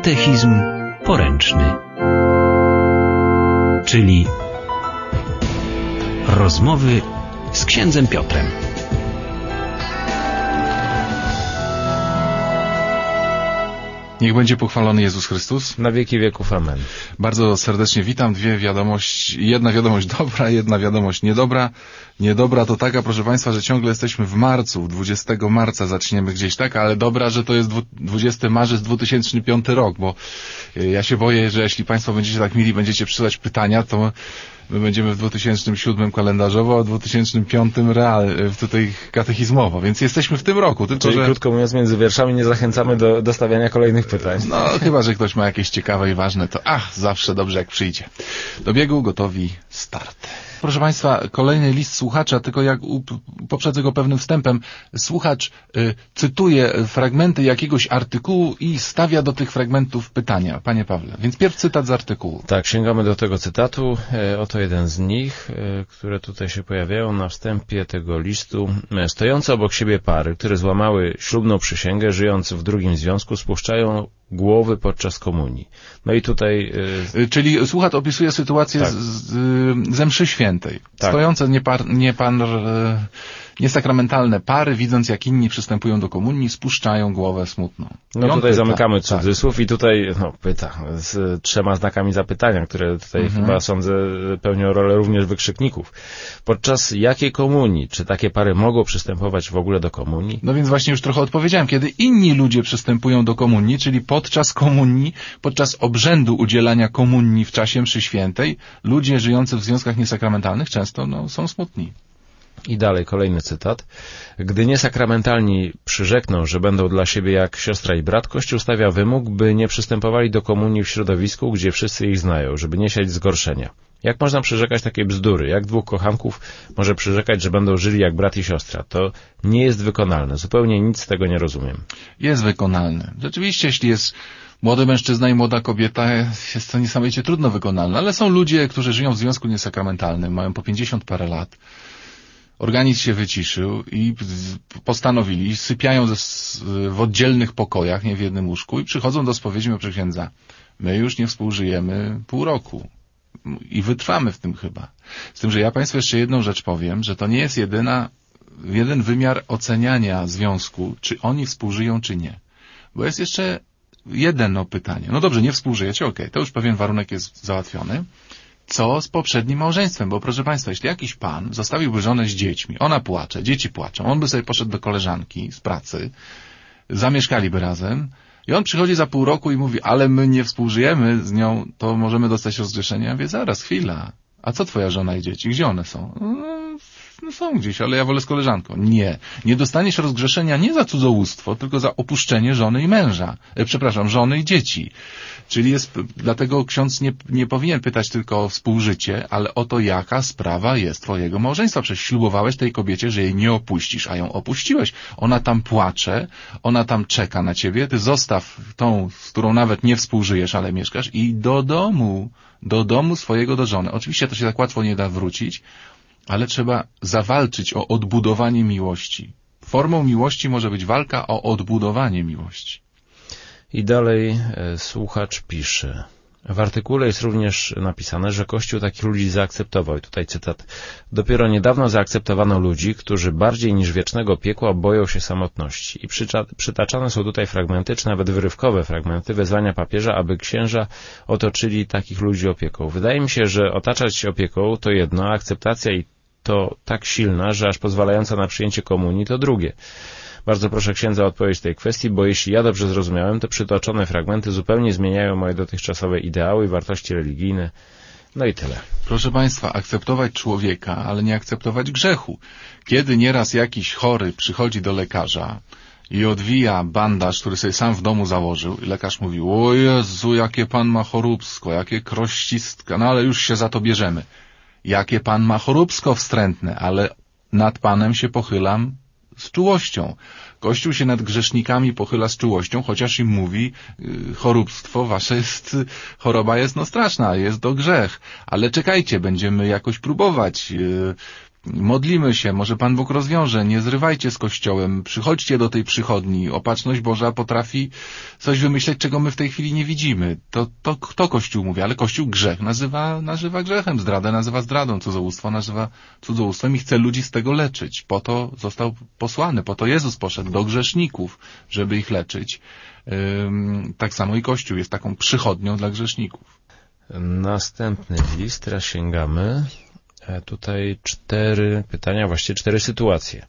Katechizm poręczny. Czyli rozmowy z księdzem Piotrem. Niech będzie pochwalony Jezus Chrystus. Na wieki wieków. Amen. Bardzo serdecznie witam. Dwie wiadomości, jedna wiadomość dobra, jedna wiadomość niedobra. Niedobra to taka, proszę Państwa, że ciągle jesteśmy w marcu, 20 marca zaczniemy gdzieś tak, ale dobra, że to jest 20 marzec 2005 rok, bo e, ja się boję, że jeśli Państwo będziecie tak mili, będziecie przysyłać pytania, to My będziemy w 2007 kalendarzowo, a w 2005 real, e, tutaj katechizmowo, więc jesteśmy w tym roku. Tylko, Czyli że... krótko mówiąc, między wierszami nie zachęcamy do, do stawiania kolejnych pytań. No, chyba, że ktoś ma jakieś ciekawe i ważne, to ach, zawsze dobrze jak przyjdzie. Do biegu, gotowi, start. Proszę Państwa, kolejny list słuchacza, tylko jak poprzedzę go pewnym wstępem. Słuchacz y, cytuje fragmenty jakiegoś artykułu i stawia do tych fragmentów pytania. Panie Pawle, więc pierw cytat z artykułu. Tak, sięgamy do tego cytatu. E, oto jeden z nich, e, które tutaj się pojawiają na wstępie tego listu. E, stojące obok siebie pary, które złamały ślubną przysięgę, żyjąc w drugim związku, spuszczają głowy podczas komunii. No i tutaj... Y, Czyli słuchacz opisuje sytuację Tak. z, z, ze mszy świętej. Tak. Stojące nie, par, nie pan, e, niesakramentalne pary, widząc jak inni przystępują do komunii, spuszczają głowę smutną. No tutaj pyta. zamykamy Tak. cudzysłów i tutaj no, pyta z trzema znakami zapytania, które tutaj Mhm. chyba sądzę pełnią rolę również wykrzykników. Podczas jakiej komunii? Czy takie pary mogą przystępować w ogóle do komunii? No więc właśnie już trochę odpowiedziałem. Kiedy inni ludzie przystępują do komunii, czyli podczas komunii, podczas obrzędu udzielania komunii w czasie mszy świętej, ludzie żyjący w związkach niesakramentalnych często no, są smutni. I dalej kolejny cytat. Gdy niesakramentalni przyrzekną, że będą dla siebie jak siostra i brat, Kościół stawia wymóg, by nie przystępowali do komunii w środowisku, gdzie wszyscy ich znają, żeby nie siać zgorszenia. Jak można przyrzekać takie bzdury? Jak dwóch kochanków może przyrzekać, że będą żyli jak brat i siostra? To nie jest wykonalne. Zupełnie nic z tego nie rozumiem. Jest wykonalne. Rzeczywiście, jeśli jest młody mężczyzna i młoda kobieta, jest to niesamowicie trudno wykonalne, ale są ludzie, którzy żyją w związku niesakramentalnym, mają po 50 parę lat, organizm się wyciszył i postanowili, sypiają w oddzielnych pokojach, nie w jednym łóżku i przychodzą do spowiedzi mojego księdza. My już nie współżyjemy pół roku. I wytrwamy w tym chyba. Z tym, że ja Państwu jeszcze jedną rzecz powiem, że to nie jest jedyna, jeden wymiar oceniania związku, czy oni współżyją, czy nie. Bo jest jeszcze jedno pytanie. No dobrze, nie współżyjecie, okej, to już pewien warunek jest załatwiony. Co z poprzednim małżeństwem? Bo proszę Państwa, jeśli jakiś pan zostawiłby żonę z dziećmi, ona płacze, dzieci płaczą, on by sobie poszedł do koleżanki z pracy, zamieszkaliby razem i on przychodzi za pół roku i mówi, ale my nie współżyjemy z nią, to możemy dostać rozgrzeszenie. Ja mówię, zaraz, chwila. A co twoja żona i dzieci? Gdzie one są? No, no są gdzieś, ale ja wolę z koleżanką. Nie. Nie dostaniesz rozgrzeszenia nie za cudzołóstwo, tylko za opuszczenie żony i męża. E, przepraszam, żony i dzieci. Czyli jest, dlatego ksiądz nie, nie powinien pytać tylko o współżycie, ale o to, jaka sprawa jest twojego małżeństwa. Przecież ślubowałeś tej kobiecie, że jej nie opuścisz, a ją opuściłeś. Ona tam płacze, ona tam czeka na ciebie, ty zostaw tą, z którą nawet nie współżyjesz, ale mieszkasz i do domu, do domu swojego do żony. Oczywiście to się tak łatwo nie da wrócić, ale trzeba zawalczyć o odbudowanie miłości. Formą miłości może być walka o odbudowanie miłości. I dalej e, słuchacz pisze. W artykule jest również napisane, że Kościół takich ludzi zaakceptował. I tutaj cytat. Dopiero niedawno zaakceptowano ludzi, którzy bardziej niż wiecznego piekła boją się samotności. I przytaczane są tutaj fragmenty, czy nawet wyrywkowe fragmenty wezwania papieża, aby księża otoczyli takich ludzi opieką. Wydaje mi się, że otaczać się opieką to jedno, a akceptacja i to tak silna, że aż pozwalająca na przyjęcie komunii to drugie. Bardzo proszę księdza o odpowiedź tej kwestii, bo jeśli ja dobrze zrozumiałem, to przytoczone fragmenty zupełnie zmieniają moje dotychczasowe ideały i wartości religijne. No i tyle. Proszę Państwa, akceptować człowieka, ale nie akceptować grzechu. Kiedy nieraz jakiś chory przychodzi do lekarza i odwija bandaż, który sobie sam w domu założył i lekarz mówi, o Jezu, jakie pan ma choróbsko, jakie krościstka, no ale już się za to bierzemy. Jakie pan ma choróbsko wstrętne, ale nad panem się pochylam z czułością. Kościół się nad grzesznikami pochyla z czułością, chociaż im mówi, y, choróbstwo wasze jest, y, choroba jest no straszna, jest to grzech. Ale czekajcie, będziemy jakoś próbować. y, modlimy się, może Pan Bóg rozwiąże, nie zrywajcie z Kościołem, przychodźcie do tej przychodni, opatrzność Boża potrafi coś wymyśleć, czego my w tej chwili nie widzimy. To, to, to Kościół mówi, ale Kościół grzech nazywa, nazywa grzechem, zdradę nazywa zdradą, cudzołóstwo nazywa cudzołóstwem i chce ludzi z tego leczyć. Po to został posłany, po to Jezus poszedł do grzeszników, żeby ich leczyć. Tak samo i Kościół jest taką przychodnią dla grzeszników. Następny list, teraz sięgamy. E, tutaj cztery pytania, właściwie cztery sytuacje.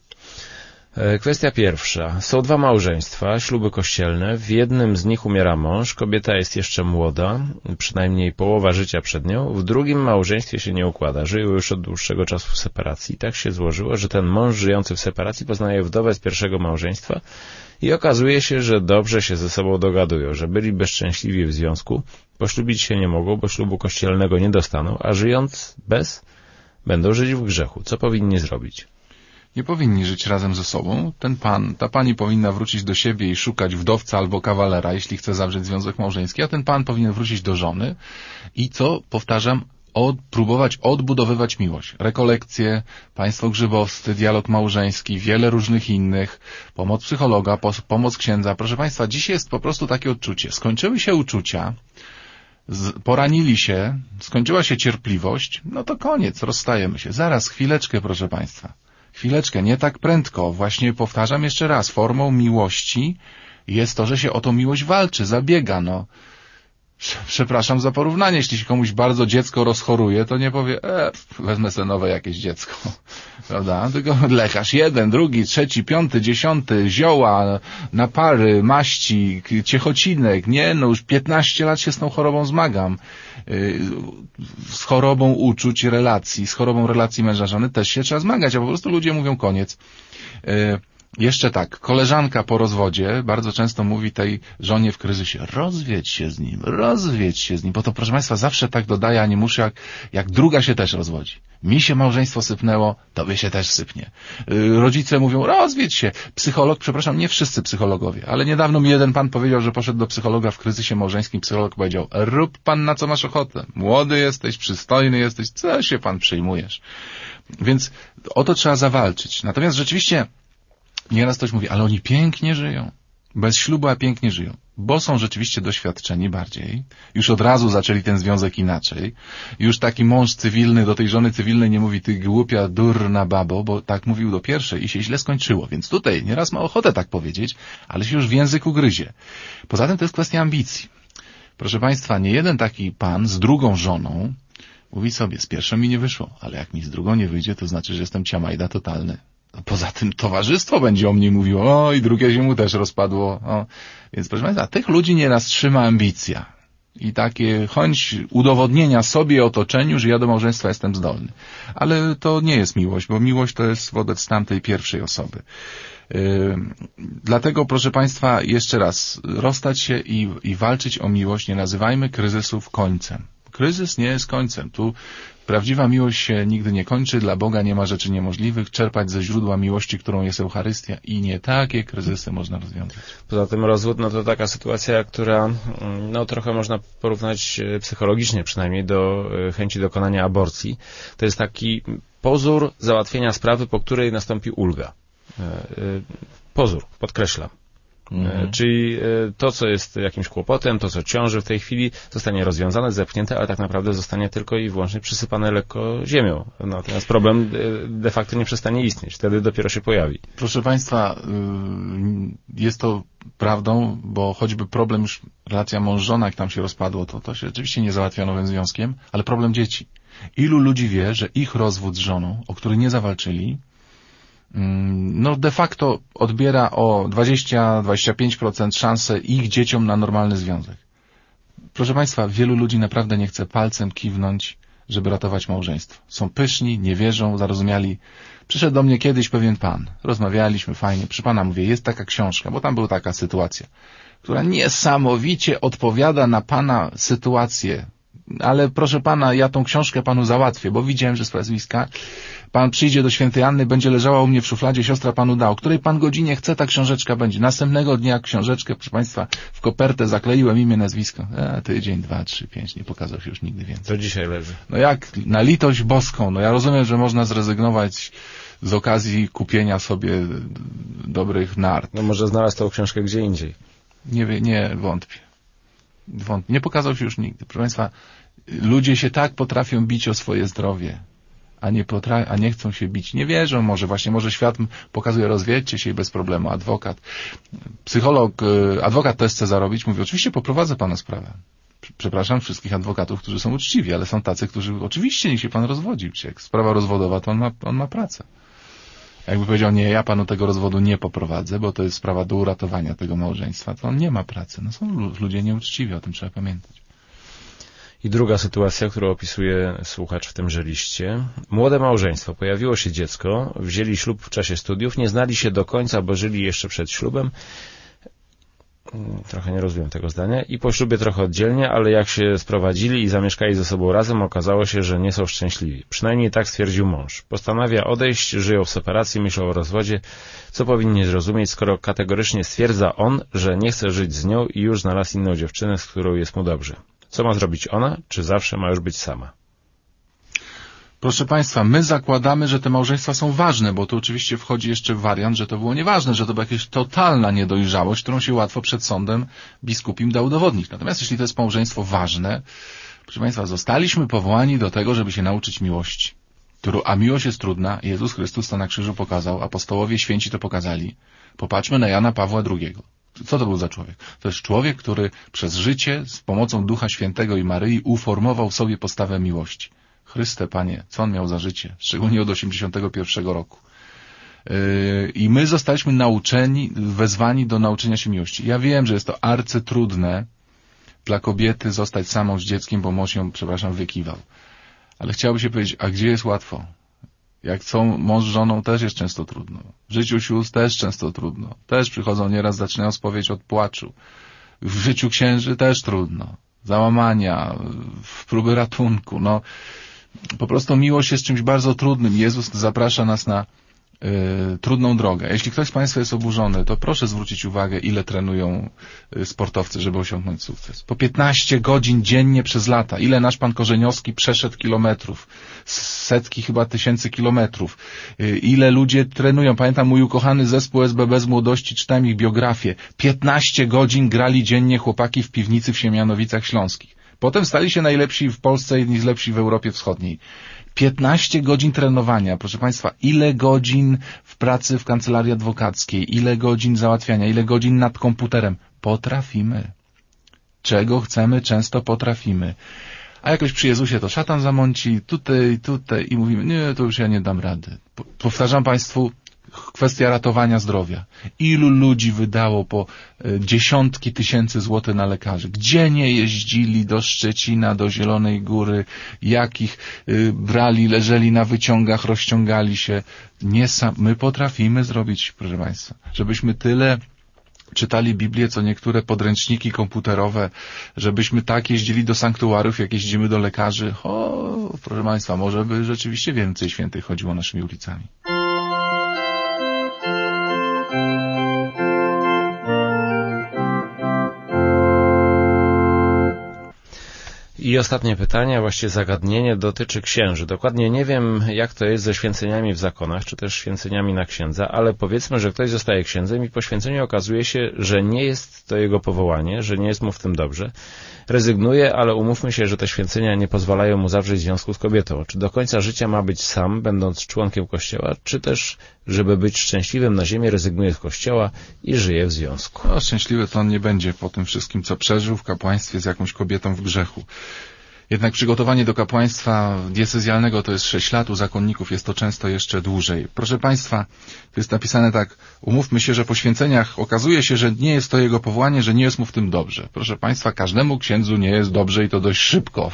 E, kwestia pierwsza. Są dwa małżeństwa, śluby kościelne. W jednym z nich umiera mąż, kobieta jest jeszcze młoda, przynajmniej połowa życia przed nią. W drugim małżeństwie się nie układa. Żyją już od dłuższego czasu w separacji. Tak się złożyło, że ten mąż żyjący w separacji poznaje wdowę z pierwszego małżeństwa i okazuje się, że dobrze się ze sobą dogadują, że byli bezszczęśliwi w związku, poślubić się nie mogą, bo ślubu kościelnego nie dostaną, a żyjąc bez, będą żyć w grzechu. Co powinni zrobić? Nie powinni żyć razem ze sobą. Ten pan, ta pani powinna wrócić do siebie i szukać wdowca albo kawalera, jeśli chce zawrzeć związek małżeński, a ten pan powinien wrócić do żony i co, powtarzam, od, próbować odbudowywać miłość. Rekolekcje, państwo grzybowscy, dialog małżeński, wiele różnych innych, pomoc psychologa, pomoc księdza. Proszę państwa, dziś jest po prostu takie odczucie. Skończyły się uczucia, poranili się, skończyła się cierpliwość, no to koniec, rozstajemy się. Zaraz, chwileczkę, proszę państwa. Chwileczkę, nie tak prędko. Właśnie powtarzam jeszcze raz, formą miłości jest to, że się o tą miłość walczy, zabiega, no przepraszam za porównanie, jeśli się komuś bardzo dziecko rozchoruje, to nie powie, e, wezmę sobie nowe jakieś dziecko, prawda? Tylko lekarz jeden, drugi, trzeci, piąty, dziesiąty, zioła, napary, maści, ciechocinek, nie, no już 15 lat się z tą chorobą zmagam. Y, z chorobą uczuć, relacji, z chorobą relacji męża żony też się trzeba zmagać, a po prostu ludzie mówią koniec. Y, jeszcze tak, koleżanka po rozwodzie bardzo często mówi tej żonie w kryzysie, rozwiedź się z nim, rozwiedź się z nim, bo to proszę Państwa zawsze tak dodaje, a nie muszę, jak, jak druga się też rozwodzi. Mi się małżeństwo sypnęło, tobie się też sypnie. Yy, rodzice mówią, rozwiedź się. Psycholog, przepraszam, nie wszyscy psychologowie, ale niedawno mi jeden pan powiedział, że poszedł do psychologa w kryzysie małżeńskim. Psycholog powiedział, rób pan na co masz ochotę. Młody jesteś, przystojny jesteś, co się pan przejmujesz? Więc o to trzeba zawalczyć. Natomiast rzeczywiście Nieraz ktoś mówi, ale oni pięknie żyją. Bez ślubu, a pięknie żyją. Bo są rzeczywiście doświadczeni bardziej. Już od razu zaczęli ten związek inaczej. Już taki mąż cywilny do tej żony cywilnej nie mówi, ty głupia, durna babo, bo tak mówił do pierwszej i się źle skończyło. Więc tutaj nieraz ma ochotę tak powiedzieć, ale się już w język ugryzie. Poza tym to jest kwestia ambicji. Proszę Państwa, nie jeden taki pan z drugą żoną mówi sobie, z pierwszą mi nie wyszło, ale jak mi z drugą nie wyjdzie, to znaczy, że jestem ciamajda totalny. Poza tym towarzystwo będzie o mnie mówiło, o i drugie się mu też rozpadło. O. Więc proszę Państwa, tych ludzi nieraz trzyma ambicja i takie chęć udowodnienia sobie otoczeniu, że ja do małżeństwa jestem zdolny. Ale to nie jest miłość, bo miłość to jest wobec tamtej pierwszej osoby. Yy, dlatego, proszę Państwa, jeszcze raz, rozstać się i, i walczyć o miłość nie nazywajmy kryzysów końcem. Kryzys nie jest końcem. Tu Prawdziwa miłość się nigdy nie kończy, dla Boga nie ma rzeczy niemożliwych, czerpać ze źródła miłości, którą jest Eucharystia i nie takie kryzysy można rozwiązać. Poza tym rozwód, no to taka sytuacja, która no trochę można porównać e, psychologicznie przynajmniej do e, chęci dokonania aborcji. To jest taki pozór załatwienia sprawy, po której nastąpi ulga. E, pozór, podkreślam. Mhm. Czyli to, co jest jakimś kłopotem, to, co ciąży w tej chwili, zostanie rozwiązane, zepchnięte, ale tak naprawdę zostanie tylko i wyłącznie przysypane lekko ziemią. Natomiast problem de facto nie przestanie istnieć. Wtedy dopiero się pojawi. Proszę Państwa, jest to prawdą, bo choćby problem już relacja mąż-żona, jak tam się rozpadło, to, to się rzeczywiście nie załatwia nowym związkiem, ale problem dzieci. Ilu ludzi wie, że ich rozwód z żoną, o który nie zawalczyli, no de facto odbiera o 20-25% szansę ich dzieciom na normalny związek. Proszę Państwa, wielu ludzi naprawdę nie chce palcem kiwnąć, żeby ratować małżeństwo. Są pyszni, nie wierzą, zarozumiali. Przyszedł do mnie kiedyś pewien pan. Rozmawialiśmy fajnie. Przy pana mówię, jest taka książka, bo tam była taka sytuacja, która niesamowicie odpowiada na pana sytuację. Ale proszę pana, ja tą książkę panu załatwię, bo widziałem, że z nazwiska pan przyjdzie do świętej Anny, będzie leżała u mnie w szufladzie siostra panu da, o której pan godzinie chce, ta książeczka będzie. Następnego dnia książeczkę, proszę państwa, w kopertę zakleiłem imię, nazwisko. E, tydzień, dwa, trzy, pięć, nie pokazał się już nigdy więcej. To dzisiaj leży. No jak na litość boską, no ja rozumiem, że można zrezygnować z okazji kupienia sobie dobrych nart. No może znalazł tą książkę gdzie indziej. Nie, nie wątpię. wątpię. Nie pokazał się już nigdy. Proszę Państwa, ludzie się tak potrafią bić o swoje zdrowie, a nie, potra- a nie chcą się bić. Nie wierzą może właśnie, może świat pokazuje, rozwiedźcie się i bez problemu. Adwokat, psycholog, y, adwokat też chce zarobić, mówi, oczywiście poprowadzę Pana sprawę. Prze- Przepraszam wszystkich adwokatów, którzy są uczciwi, ale są tacy, którzy oczywiście niech się Pan rozwodzi. Jak sprawa rozwodowa, to on ma, on ma pracę. Jakby powiedział, nie, ja panu tego rozwodu nie poprowadzę, bo to jest sprawa do uratowania tego małżeństwa, to on nie ma pracy. No są lu- ludzie nieuczciwi, o tym trzeba pamiętać. I druga sytuacja, którą opisuje słuchacz w tymże liście. Młode małżeństwo, pojawiło się dziecko, wzięli ślub w czasie studiów, nie znali się do końca, bo żyli jeszcze przed ślubem. Mm, Trochę nie rozumiem tego zdania. I po ślubie trochę oddzielnie, ale jak się sprowadzili i zamieszkali ze sobą razem, okazało się, że nie są szczęśliwi. Przynajmniej tak stwierdził mąż. Postanawia odejść, żyją w separacji, myślą o rozwodzie. Co powinni zrozumieć, skoro kategorycznie stwierdza on, że nie chce żyć z nią i już znalazł inną dziewczynę, z którą jest mu dobrze? Co ma zrobić ona, czy zawsze ma już być sama? Proszę Państwa, my zakładamy, że te małżeństwa są ważne, bo tu oczywiście wchodzi jeszcze wariant, że to było nieważne, że to była jakaś totalna niedojrzałość, którą się łatwo przed sądem biskupim da udowodnić. Natomiast jeśli to jest małżeństwo ważne, proszę Państwa, zostaliśmy powołani do tego, żeby się nauczyć miłości. A miłość jest trudna. Jezus Chrystus to na krzyżu pokazał, apostołowie święci to pokazali. Popatrzmy na Jana Pawła II. Co to był za człowiek? To jest człowiek, który przez życie z pomocą Ducha Świętego i Maryi uformował sobie postawę miłości. Chryste, Panie, co on miał za życie? Szczególnie od 81 roku. Yy, I my zostaliśmy nauczeni, wezwani do nauczenia się miłości. Ja wiem, że jest to arcytrudne dla kobiety zostać samą z dzieckiem, bo mąż ją, przepraszam, wykiwał. Ale chciałoby się powiedzieć, a gdzie jest łatwo? Jak są mąż z żoną, też jest często trudno. W życiu sióstr też często trudno. Też przychodzą nieraz, zaczynają spowiedź od płaczu. W życiu księży też trudno. Załamania, próby ratunku. No, po prostu miłość jest czymś bardzo trudnym. Jezus zaprasza nas na trudną drogę. Jeśli ktoś z Państwa jest oburzony, to proszę zwrócić uwagę, ile trenują y, sportowcy, żeby osiągnąć sukces. Po 15 godzin dziennie przez lata. Ile nasz pan Korzeniowski przeszedł kilometrów? Setki chyba tysięcy kilometrów. Y, ile ludzie trenują? Pamiętam mój ukochany zespół SBB z młodości, czytałem ich biografię. 15 godzin grali dziennie chłopaki w piwnicy w Siemianowicach Śląskich. Potem stali się najlepsi w Polsce jedni z lepsi w Europie Wschodniej. 15 godzin trenowania, proszę Państwa, ile godzin w pracy w kancelarii adwokackiej, ile godzin załatwiania, ile godzin nad komputerem. Potrafimy. Czego chcemy, często potrafimy. A jakoś przy Jezusie to szatan zamąci, tutaj, tutaj i mówimy, nie, to już ja nie dam rady. Po- Powtarzam Państwu, kwestia ratowania zdrowia. Ilu ludzi wydało po e, dziesiątki tysięcy złotych na lekarzy? Gdzie nie jeździli do Szczecina, do Zielonej Góry? Jakich y, brali, leżeli na wyciągach, rozciągali się? Nie sam, my potrafimy zrobić, proszę Państwa, żebyśmy tyle czytali Biblię, co niektóre podręczniki komputerowe, żebyśmy tak jeździli do sanktuariów, jak jeździmy do lekarzy. O, proszę Państwa, może by rzeczywiście więcej świętych chodziło naszymi ulicami. I ostatnie pytanie, właściwie zagadnienie dotyczy księży. Dokładnie nie wiem, jak to jest ze święceniami w zakonach, czy też święceniami na księdza, ale powiedzmy, że ktoś zostaje księdzem i po święceniu okazuje się, że nie jest to jego powołanie, że nie jest mu w tym dobrze. Rezygnuje, ale umówmy się, że te święcenia nie pozwalają mu zawrzeć związku z kobietą. Czy do końca życia ma być sam, będąc członkiem kościoła, czy też, żeby być szczęśliwym na ziemi, rezygnuje z kościoła i żyje w związku? No, szczęśliwy to on nie będzie po tym wszystkim, co przeżył w kapłaństwie z jakąś kobietą w grzechu. Jednak przygotowanie do kapłaństwa diecezjalnego to jest 6 lat, u zakonników jest to często jeszcze dłużej. Proszę Państwa, tu jest napisane tak, umówmy się, że po święceniach okazuje się, że nie jest to jego powołanie, że nie jest mu w tym dobrze. Proszę Państwa, każdemu księdzu nie jest dobrze i to dość szybko.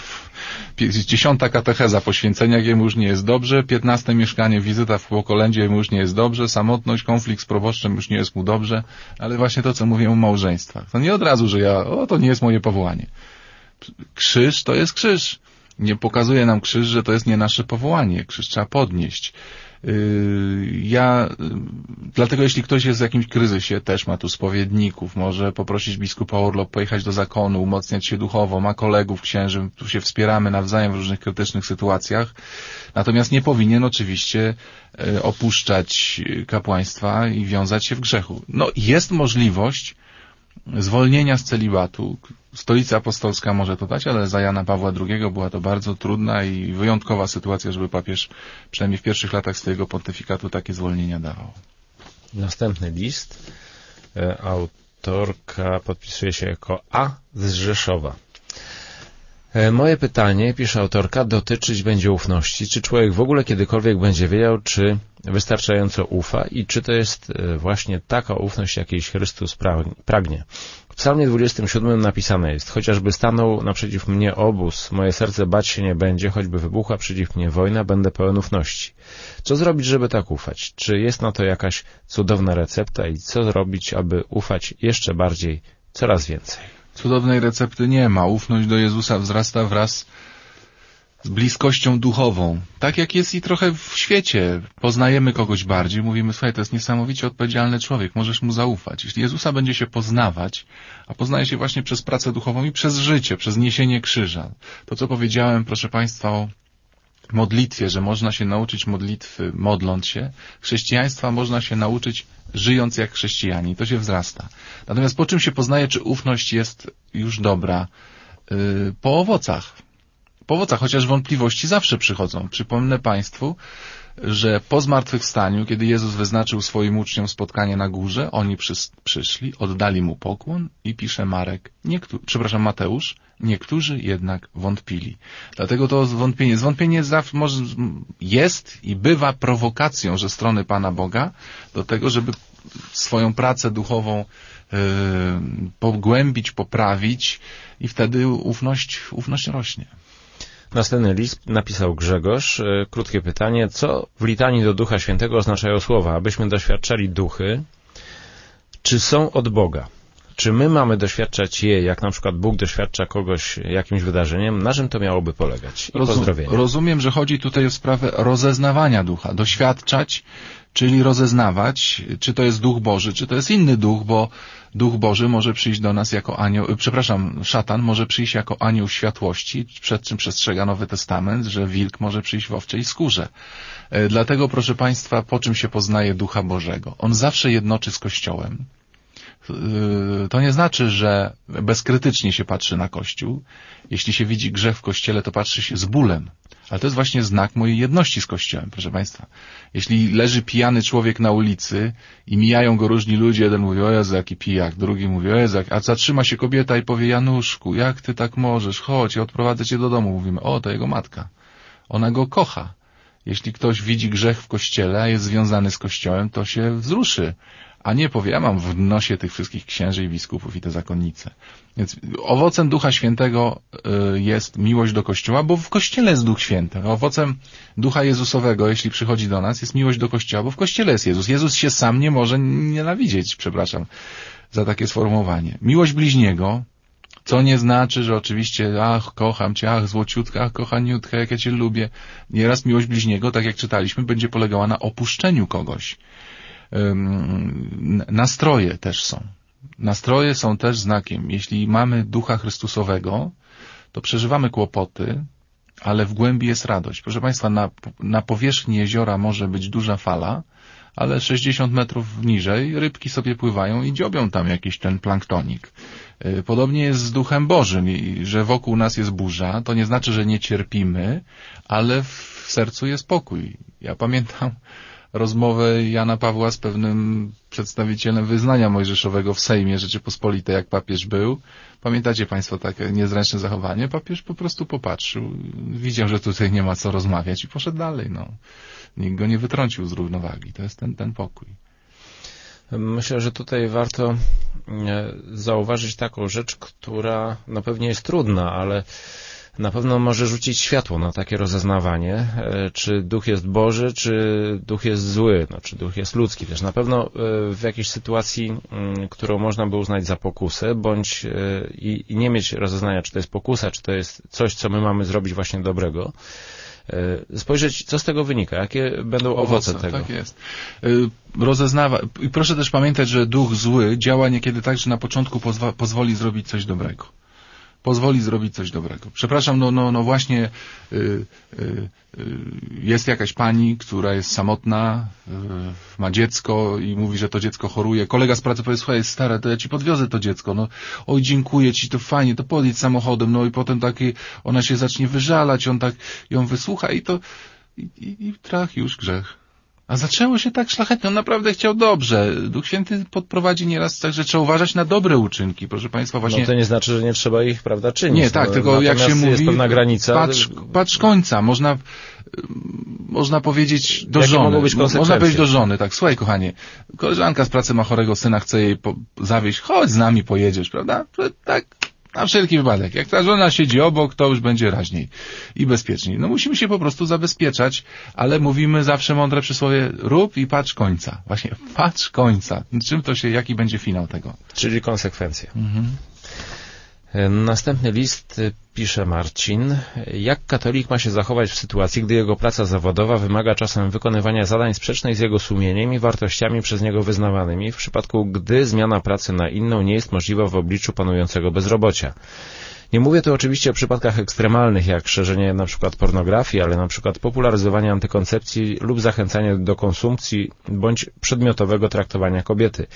Dziesiąta katecheza po święceniach jemu już nie jest dobrze, piętnaste mieszkanie, wizyta w pokolędzie jemu już nie jest dobrze, samotność, konflikt z proboszczem już nie jest mu dobrze, ale właśnie to, co mówię o małżeństwach. To nie od razu, że ja, o, to nie jest moje powołanie krzyż to jest krzyż. nie pokazuje nam krzyż, że to jest nie nasze powołanie. Krzyż trzeba podnieść. Yy, ja, yy, dlatego jeśli ktoś jest w jakimś kryzysie, też ma tu spowiedników, może poprosić biskupa urlop, pojechać do zakonu, umocniać się duchowo, ma kolegów księży, tu się wspieramy nawzajem w różnych krytycznych sytuacjach, natomiast nie powinien oczywiście yy, opuszczać kapłaństwa i wiązać się w grzechu. No jest możliwość zwolnienia z celibatu, Stolica Apostolska może to dać, ale za Jana Pawła II była to bardzo trudna i wyjątkowa sytuacja, żeby papież przynajmniej w pierwszych latach swojego pontyfikatu takie zwolnienia dawał. Następny list. E, autorka podpisuje się jako A z Rzeszowa. E, moje pytanie, pisze autorka, dotyczyć będzie ufności. Czy człowiek w ogóle kiedykolwiek będzie wiedział, czy wystarczająco ufa i czy to jest e, właśnie taka ufność, jakiejś Chrystus pragnie. W psalmie 27 napisane jest, chociażby stanął naprzeciw mnie obóz, moje serce bać się nie będzie, choćby wybuchła przeciw mnie wojna, będę pełen ufności. Co zrobić, żeby tak ufać? Czy jest na to jakaś cudowna recepta i co zrobić, aby ufać jeszcze bardziej, coraz więcej? Cudownej recepty nie ma. Ufność do Jezusa wzrasta wraz z bliskością duchową. Tak jak jest i trochę w świecie. Poznajemy kogoś bardziej, mówimy, słuchaj, to jest niesamowicie odpowiedzialny człowiek, możesz mu zaufać. Jeśli Jezusa będzie się poznawać, a poznaje się właśnie przez pracę duchową i przez życie, przez niesienie krzyża. To, co powiedziałem, proszę Państwa, o modlitwie, że można się nauczyć modlitwy modląc się, chrześcijaństwa można się nauczyć żyjąc jak chrześcijanie. To się wzrasta. Natomiast po czym się poznaje, czy ufność jest już dobra? Yy, po owocach po owocach, chociaż wątpliwości zawsze przychodzą. Przypomnę Państwu, że po zmartwychwstaniu, kiedy Jezus wyznaczył swoim uczniom spotkanie na górze, oni przy, przyszli, oddali mu pokłon i pisze Marek, przepraszam, Mateusz, niektórzy jednak wątpili. Dlatego to zwątpienie, zwątpienie jest i bywa prowokacją ze strony Pana Boga do tego, żeby swoją pracę duchową yy, pogłębić, poprawić i wtedy ufność, ufność rośnie. Następny list napisał Grzegorz. E, krótkie pytanie. Co w litanii do Ducha Świętego oznaczają słowa? Abyśmy doświadczali duchy, czy są od Boga? Czy my mamy doświadczać je, jak na przykład Bóg doświadcza kogoś jakimś wydarzeniem? Na czym to miałoby polegać? I Rozum, rozumiem, że chodzi tutaj o sprawę rozeznawania ducha. Doświadczać, czyli rozeznawać, czy to jest duch Boży, czy to jest inny duch, bo Duch Boży może przyjść do nas jako anioł, przepraszam, szatan może przyjść jako anioł światłości, przed czym przestrzega Nowy Testament, że wilk może przyjść w owczej skórze. E, dlatego, proszę Państwa, po czym się poznaje Ducha Bożego? On zawsze jednoczy z Kościołem. E, to nie znaczy, że bezkrytycznie się patrzy na Kościół. Jeśli się widzi grzech w Kościele, to patrzy się z bólem. Ale to jest właśnie znak mojej jedności z Kościołem, proszę Państwa. Jeśli leży pijany człowiek na ulicy i mijają go różni ludzie, jeden mówi, o Jezu, jaki pijak, drugi mówi, o Jezu, a zatrzyma się kobieta i powie, Januszku, jak ty tak możesz, chodź, ja odprowadzę cię do domu. Mówimy, o, to jego matka. Ona go kocha. Jeśli ktoś widzi grzech w Kościele, jest związany z Kościołem, to się wzruszy a nie powie, ja mam w nosie tych wszystkich księży i biskupów i te zakonnice. Więc owocem Ducha Świętego y, jest miłość do Kościoła, bo w Kościele jest Duch Święty. Owocem Ducha Jezusowego, jeśli przychodzi do nas, jest miłość do Kościoła, bo w Kościele jest Jezus. Jezus się sam nie może nienawidzieć, przepraszam za takie sformułowanie. Miłość bliźniego, co nie znaczy, że oczywiście, ach, kocham cię, ach, złociutka, ach, kochaniutka, jak ja cię lubię. Nieraz miłość bliźniego, tak jak czytaliśmy, będzie polegała na opuszczeniu kogoś nastroje też są. Nastroje są też znakiem. Jeśli mamy ducha Chrystusowego, to przeżywamy kłopoty, ale w głębi jest radość. Proszę Państwa, na, na powierzchni jeziora może być duża fala, ale 60 metrów niżej rybki sobie pływają i dziobią tam jakiś ten planktonik. Y, podobnie jest z Duchem Bożym, że wokół nas jest burza, to nie znaczy, że nie cierpimy, ale w sercu jest pokój. Ja pamiętam rozmowę Jana Pawła z pewnym przedstawicielem wyznania mojżeszowego w Sejmie Rzeczypospolitej, jak papież był. Pamiętacie Państwo takie niezręczne zachowanie? Papież po prostu popatrzył, widział, że tutaj nie ma co rozmawiać i poszedł dalej. No. Nikt go nie wytrącił z równowagi. To jest ten, ten pokój. Myślę, że tutaj warto e, zauważyć taką rzecz, która no pewnie jest trudna, ale na pewno może rzucić światło na takie rozeznawanie, e, czy duch jest Boży, czy duch jest zły, no, czy duch jest ludzki. Też na pewno e, w jakiejś sytuacji, mm, którą można by uznać za pokusę, bądź e, i, i nie mieć rozeznania, czy to jest pokusa, czy to jest coś, co my mamy zrobić właśnie dobrego, spojrzeć, co z tego wynika, jakie będą owoce, owoce tego. Tak jest. Rozeznawa... I proszę też pamiętać, że duch zły działa niekiedy tak, że na początku pozwa... pozwoli zrobić coś dobrego pozwoli zrobić coś dobrego. Przepraszam, no, no, no właśnie y, y, y, jest jakaś pani, która jest samotna, y, ma dziecko i mówi, że to dziecko choruje. Kolega z pracy powie, słuchaj, stare, to ja ci podwiozę to dziecko. No, oj, dziękuję ci, to fajnie, to podjedź samochodem. No i potem taki, ona się zacznie wyżalać, on tak ją wysłucha i to i, i, i trach już grzech. A zaczęło się tak szlachetnie, on naprawdę chciał dobrze. Duch Święty podprowadzi nieraz tak, że trzeba uważać na dobre uczynki, proszę Państwa, właśnie. No to nie znaczy, że nie trzeba ich, prawda, czynić. Nie, tak, no, tylko jak się mówi, jest pewna granica. Patrz, patrz końca, można, można powiedzieć do Jakie żony. być można powiedzieć do żony, tak, słuchaj kochanie, koleżanka z pracy ma chorego syna, chce jej po, zawieźć, chodź z nami pojedziesz, prawda? Tak, na wszelki wypadek. Jak ta żona siedzi obok, to już będzie raźniej i bezpieczniej. No musimy się po prostu zabezpieczać, ale mówimy zawsze mądre przysłowie, rób i patrz końca. Właśnie, patrz końca. Czym to się, jaki będzie finał tego? Czyli konsekwencje. Mhm. Następny list pisze Marcin. Jak katolik ma się zachować w sytuacji, gdy jego praca zawodowa wymaga czasem wykonywania zadań sprzecznych z jego sumieniem i wartościami przez niego wyznawanymi, w przypadku gdy zmiana pracy na inną nie jest możliwa w obliczu panującego bezrobocia? Nie mówię tu oczywiście o przypadkach ekstremalnych, jak szerzenie przykład pornografii, ale przykład popularyzowanie antykoncepcji lub zachęcanie do konsumpcji bądź przedmiotowego traktowania kobiety.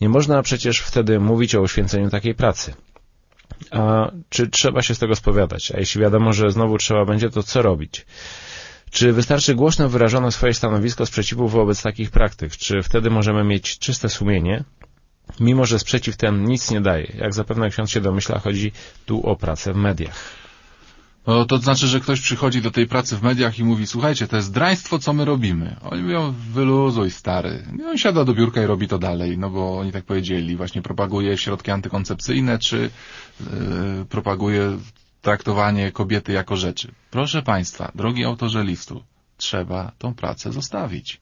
Nie można przecież wtedy mówić o uświęceniu takiej pracy. A czy trzeba się z tego spowiadać? A jeśli wiadomo, że znowu trzeba będzie, to co robić? Czy wystarczy głośno wyrażone swoje stanowisko sprzeciwu wobec takich praktyk? Czy wtedy możemy mieć czyste sumienie, mimo że sprzeciw ten nic nie daje? Jak zapewne ksiądz się domyśla, chodzi tu o pracę w mediach. No, to znaczy, że ktoś przychodzi do tej pracy w mediach i mówi, słuchajcie, to jest draństwo, co my robimy. Oni mówią, wyluzuj, stary. I on siada do biurka i robi to dalej, no bo oni tak powiedzieli. Właśnie propaguje środki antykoncepcyjne, czy yy, propaguje traktowanie kobiety jako rzeczy. Proszę Państwa, drogi autorze listu, trzeba tą pracę zostawić.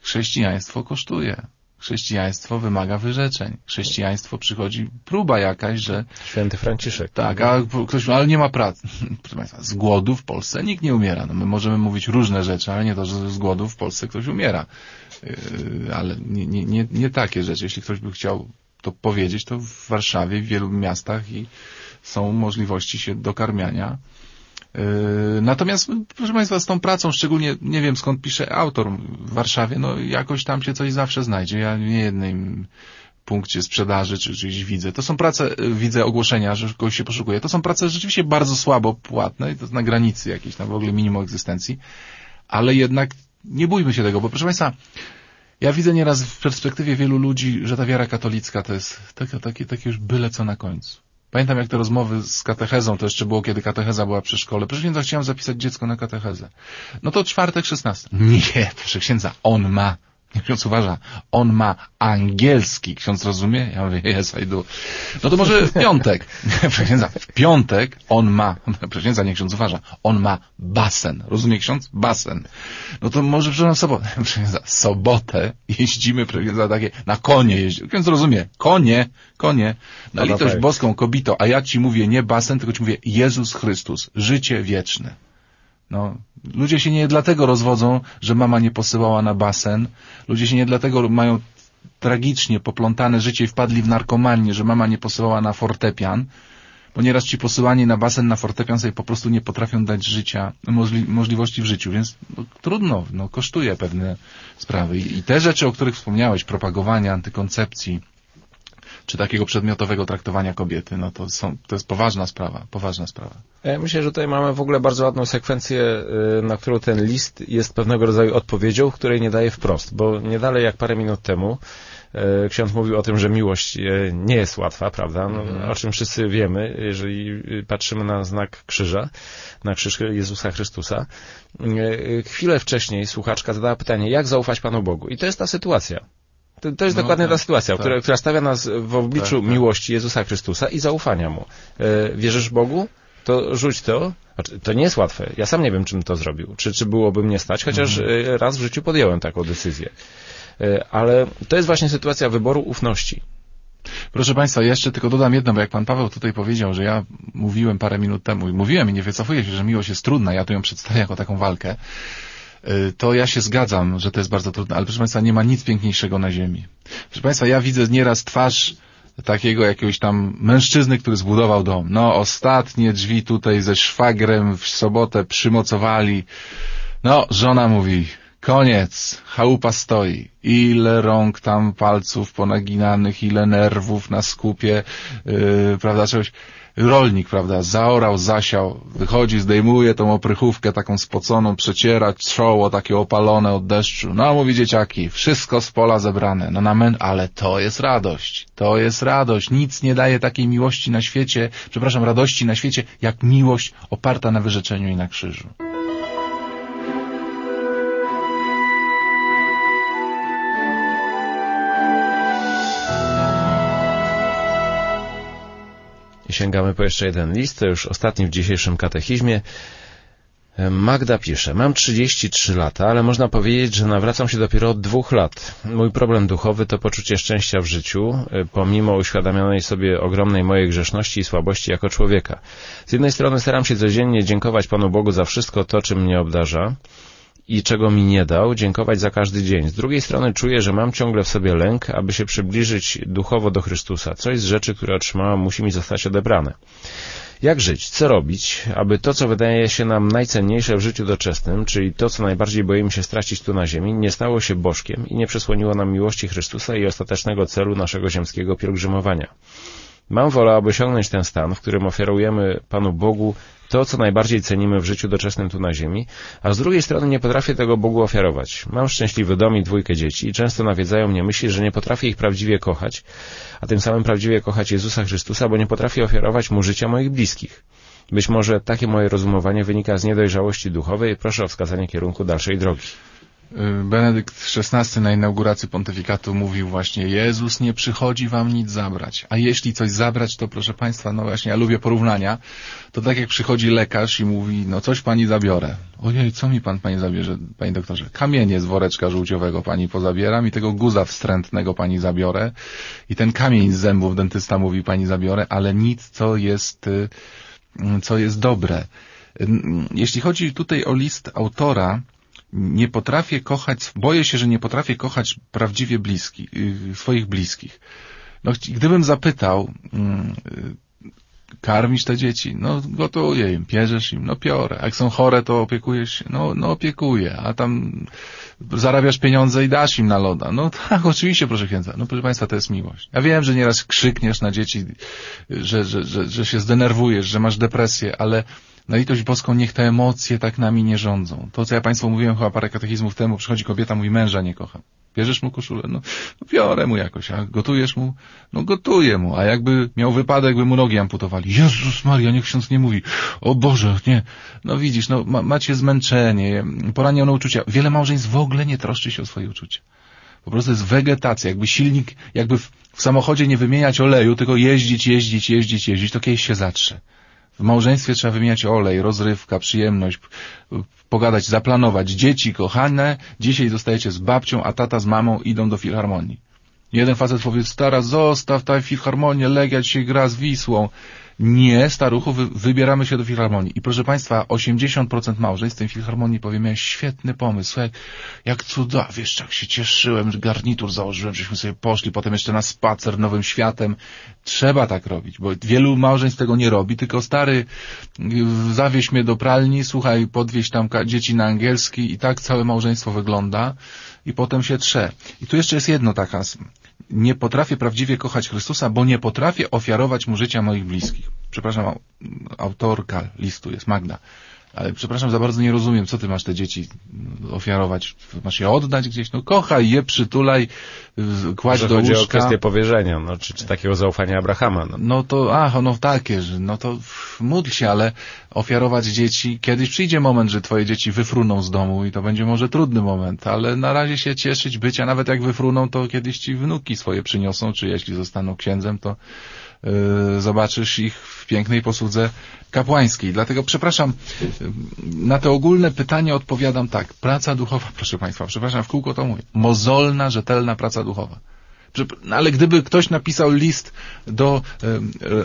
Chrześcijaństwo kosztuje. Chrześcijaństwo wymaga wyrzeczeń. Chrześcijaństwo przychodzi próba jakaś, że... Święty Franciszek. Tak, a ktoś ale nie ma pracy. Proszę Państwa, z głodu w Polsce nikt nie umiera. No my możemy mówić różne rzeczy, ale nie to, że z głodu w Polsce ktoś umiera. Yy, ale nie, nie, nie, nie takie rzeczy. Jeśli ktoś by chciał to powiedzieć, to w Warszawie, w wielu miastach i są możliwości się dokarmiania. Yy, natomiast, proszę Państwa, z tą pracą, szczególnie, nie wiem skąd pisze autor w Warszawie, no jakoś tam się coś zawsze znajdzie. Ja w niejednym punkcie sprzedaży czy gdzieś widzę. To są prace, yy, widzę ogłoszenia, że kogoś się poszukuje. To są prace rzeczywiście bardzo słabo płatne i to na granicy jakiejś tam w ogóle minimum egzystencji, ale jednak nie bójmy się tego, bo proszę Państwa, ja widzę nieraz w perspektywie wielu ludzi, że ta wiara katolicka to jest takie, takie, takie już byle co na końcu. Pamiętam jak te rozmowy z katechezą, to jeszcze było, kiedy katecheza była przy szkole. Proszę księdza, chciałem zapisać dziecko na katechezę. No to czwartek, szesnasty. Nie, proszę księdza, on ma ksiądz uważa, on ma angielski. Ksiądz rozumie? Ja mówię, yes, I do. No to może w piątek. Proszę księdza, w piątek on ma, proszę księdza, niech ksiądz uważa, on ma basen. Rozumie ksiądz? Basen. No to może w sobotę. Proszę księdza, sobotę jeździmy, proszę księdza, takie, na konie jeździmy. Ksiądz rozumie, konie, konie, na litość boską, kobito, a ja ci mówię nie basen, tylko ci mówię Jezus Chrystus, życie wieczne. No, ludzie się nie dlatego rozwodzą, że mama nie posyłała na basen. Ludzie się nie dlatego mają tragicznie poplątane życie i wpadli w narkomanię, że mama nie posyłała na fortepian, bo nieraz ci posyłani na basen, na fortepian sobie po prostu nie potrafią dać życia, możli możliwości w życiu, więc no, trudno, no, kosztuje pewne sprawy. I, I te rzeczy, o których wspomniałeś, propagowanie antykoncepcji, czy takiego przedmiotowego traktowania kobiety, no to, są, to jest poważna sprawa, poważna sprawa. Ja myślę, że tutaj mamy w ogóle bardzo ładną sekwencję, y, na którą ten list jest pewnego rodzaju odpowiedzią, której nie daje wprost, bo nie dalej jak parę minut temu y, ksiądz mówił o tym, że miłość nie jest łatwa, prawda? No, mhm. O czym wszyscy wiemy, jeżeli patrzymy na znak krzyża, na krzyż Jezusa Chrystusa. Chwilę wcześniej słuchaczka zadała pytanie, jak zaufać Panu Bogu? I to jest ta sytuacja. To, to jest no, dokładnie tak, ta sytuacja, tak. która, która stawia nas w obliczu tak, tak. miłości Jezusa Chrystusa i zaufania Mu. E, wierzysz Bogu? to rzuć to. Znaczy, to nie jest łatwe. Ja sam nie wiem, czym to zrobił. Czy, czy byłoby mnie stać, chociaż mhm. raz w życiu podjąłem taką decyzję. Ale to jest właśnie sytuacja wyboru ufności. Proszę Państwa, jeszcze tylko dodam jedno, bo jak Pan Paweł tutaj powiedział, że ja mówiłem parę minut temu i mówiłem i nie wycofuję się, że miłość jest trudna, ja tu ją przedstawię jako taką walkę, to ja się zgadzam, że to jest bardzo trudne, ale proszę Państwa, nie ma nic piękniejszego na ziemi. Proszę Państwa, ja widzę nieraz twarz takiego jakiegoś tam mężczyzny, który zbudował dom. No, ostatnie drzwi tutaj ze szwagrem w sobotę przymocowali. No, żona mówi, Koniec. Chałupa stoi. Ile rąk tam palców ponaginanych, ile nerwów na skupie, yy, prawda, czegoś. Rolnik, prawda, zaorał, zasiał, wychodzi, zdejmuje tą oprychówkę taką spoconą, przeciera czoło takie opalone od deszczu. No, mówi dzieciaki, wszystko z pola zebrane. No na men, ale to jest radość. To jest radość. Nic nie daje takiej miłości na świecie, przepraszam, radości na świecie, jak miłość oparta na wyrzeczeniu i na krzyżu. Sięgamy po jeszcze jeden list, to już ostatni w dzisiejszym katechizmie. Magda pisze, mam 33 lata, ale można powiedzieć, że nawracam się dopiero od dwóch lat. Mój problem duchowy to poczucie szczęścia w życiu, pomimo uświadamianej sobie ogromnej mojej grzeszności i słabości jako człowieka. Z jednej strony staram się codziennie dziękować Panu Bogu za wszystko to, czym mnie obdarza, i czego mi nie dał, dziękować za każdy dzień. Z drugiej strony czuję, że mam ciągle w sobie lęk, aby się przybliżyć duchowo do Chrystusa. Coś z rzeczy, które otrzymałam, musi mi zostać odebrane. Jak żyć? Co robić, aby to, co wydaje się nam najcenniejsze w życiu doczesnym, czyli to, co najbardziej boimy się stracić tu na ziemi, nie stało się bożkiem i nie przesłoniło nam miłości Chrystusa i ostatecznego celu naszego ziemskiego pielgrzymowania? Mam wolę, aby osiągnąć ten stan, w którym ofiarujemy Panu Bogu to, co najbardziej cenimy w życiu doczesnym tu na ziemi, a z drugiej strony nie potrafię tego Bogu ofiarować. Mam szczęśliwy dom i dwójkę dzieci i często nawiedzają mnie myśli, że nie potrafię ich prawdziwie kochać, a tym samym prawdziwie kochać Jezusa Chrystusa, bo nie potrafię ofiarować Mu życia moich bliskich. Być może takie moje rozumowanie wynika z niedojrzałości duchowej proszę o wskazanie kierunku dalszej drogi. Y, Benedykt XVI na inauguracji pontyfikatu mówił właśnie Jezus nie przychodzi wam nic zabrać, a jeśli coś zabrać, to proszę Państwa, no właśnie ja lubię porównania, to tak jak przychodzi lekarz i mówi, no coś Pani zabiorę. Ojej, co mi Pan Pani zabierze, Panie doktorze? Kamienie z woreczka żółciowego Pani pozabieram i tego guza wstrętnego Pani zabiorę i ten kamień z zębów dentysta mówi Pani zabiorę, ale nic, co jest, y, co jest dobre. Y, jeśli chodzi tutaj o list autora, nie potrafię kochać, boję się, że nie potrafię kochać prawdziwie bliskich, y, swoich bliskich. No, gdybym zapytał, mm, y, karmisz te dzieci? No, gotuję im, pierzesz im, no piorę. Jak są chore, to opiekujesz się? No, no opiekuję. A tam zarabiasz pieniądze i dasz im na loda. No tak, oczywiście, proszę księdza. No proszę państwa, to jest miłość. Ja wiem, że nieraz krzykniesz na dzieci, że, że, że, że się zdenerwujesz, że masz depresję, ale na litość boską niech te emocje tak nami nie rządzą. To, co ja Państwu mówiłem chyba parę katechizmów temu, przychodzi kobieta, mówi męża nie kocham. Bierzesz mu koszulę? No, no biorę mu jakoś. A gotujesz mu? No gotuję mu. A jakby miał wypadek, by mu nogi amputowali. Jezus Maria, niech ksiądz nie mówi. O Boże, nie. No widzisz, no ma, macie zmęczenie, poranione uczucia. Wiele małżeństw w ogóle nie troszczy się o swoje uczucia. Po prostu jest wegetacja. Jakby silnik, jakby w, w samochodzie nie wymieniać oleju, tylko jeździć, jeździć, jeździć, jeździć, to kiedyś się zatrze. W małżeństwie trzeba wymieniać olej, rozrywka, przyjemność, pogadać, zaplanować. Dzieci kochane, dzisiaj zostajecie z babcią, a tata z mamą idą do filharmonii. Jeden facet powie, stara, zostaw tę filharmonię, Legia dzisiaj gra z Wisłą. Nie, staruchu, wy, wybieramy się do filharmonii. I proszę Państwa, 80% małżeństw tej filharmonii powie, miałeś świetny pomysł, jak, jak cuda, wiesz, jak się cieszyłem, że garnitur założyłem, żeśmy sobie poszli, potem jeszcze na spacer nowym światem. Trzeba tak robić, bo wielu małżeństw tego nie robi, tylko stary, zawieź mnie do pralni, słuchaj, podwieź tam dzieci na angielski i tak całe małżeństwo wygląda i potem się trze. I tu jeszcze jest jedno taka nie potrafię prawdziwie kochać Chrystusa, bo nie potrafię ofiarować Mu życia moich bliskich. Przepraszam, autorka listu jest Magda. Ale przepraszam, za bardzo nie rozumiem, co ty masz te dzieci ofiarować? Masz je oddać gdzieś? No kochaj je, przytulaj, kładź Może do chodzi łóżka. o kwestię powierzenia, no, czy, czy takiego zaufania Abrahama. No. no to, ach, no takie, że no to módl się, ale ofiarować dzieci, kiedyś przyjdzie moment, że twoje dzieci wyfruną z domu i to będzie może trudny moment, ale na razie się cieszyć bycia, nawet jak wyfruną, to kiedyś ci wnuki swoje przyniosą, czy jeśli zostaną księdzem, to zobaczysz ich w pięknej posłudze kapłańskiej. Dlatego przepraszam, y, na te ogólne pytanie odpowiadam tak. Praca duchowa, proszę Państwa, przepraszam, w kółko to mówię. Mozolna, rzetelna praca duchowa. No, ale gdyby ktoś napisał list do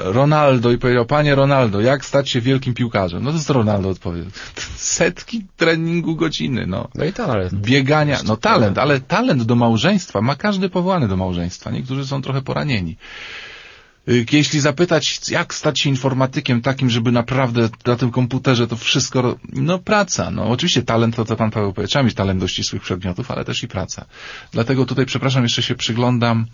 Ronaldo i powiedział, panie Ronaldo, jak stać się wielkim piłkarzem? No to co Ronaldo odpowie? Setki treningu godziny, no. No i talent. Biegania, no talent, ale talent do małżeństwa ma każdy powołany do małżeństwa. Niektórzy są trochę poranieni. Y, jeśli zapytać, jak stać się informatykiem takim, żeby naprawdę na tym komputerze to wszystko, no praca, no oczywiście talent to co pan Paweł powiedział, mieć talent do ścisłych przedmiotów, ale też i praca. Dlatego tutaj, przepraszam, jeszcze się przyglądam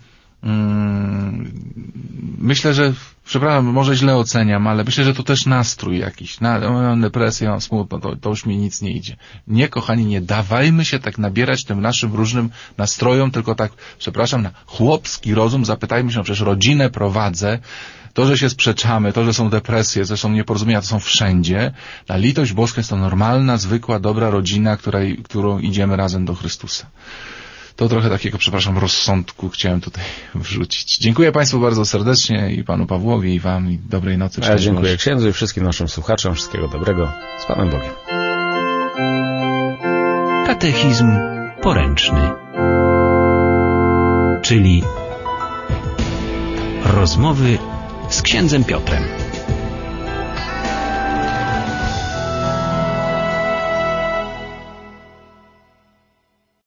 myślę, że, przepraszam, może źle oceniam, ale myślę, że to też nastrój jakiś. Na, mam depresję, mam smutno, to, to już mi nic nie idzie. Nie, kochani, nie dawajmy się tak nabierać tym naszym różnym nastrojom, tylko tak, przepraszam, na chłopski rozum, zapytajmy się, no przecież rodzinę prowadzę, to, że się sprzeczamy, to, że są depresje, że są nieporozumienia, to są wszędzie. Na litość boską jest to normalna, zwykła, dobra rodzina, której, którą idziemy razem do Chrystusa. To trochę takiego, przepraszam, rozsądku chciałem tutaj wrzucić. Dziękuję Państwu bardzo serdecznie i Panu Pawłowi i Wam i dobrej nocy. Ja dziękuję Boże. księdzu i wszystkim naszym słuchaczom. Wszystkiego dobrego. Z Panem Bogiem. Katechizm poręczny. Czyli rozmowy z księdzem Piotrem.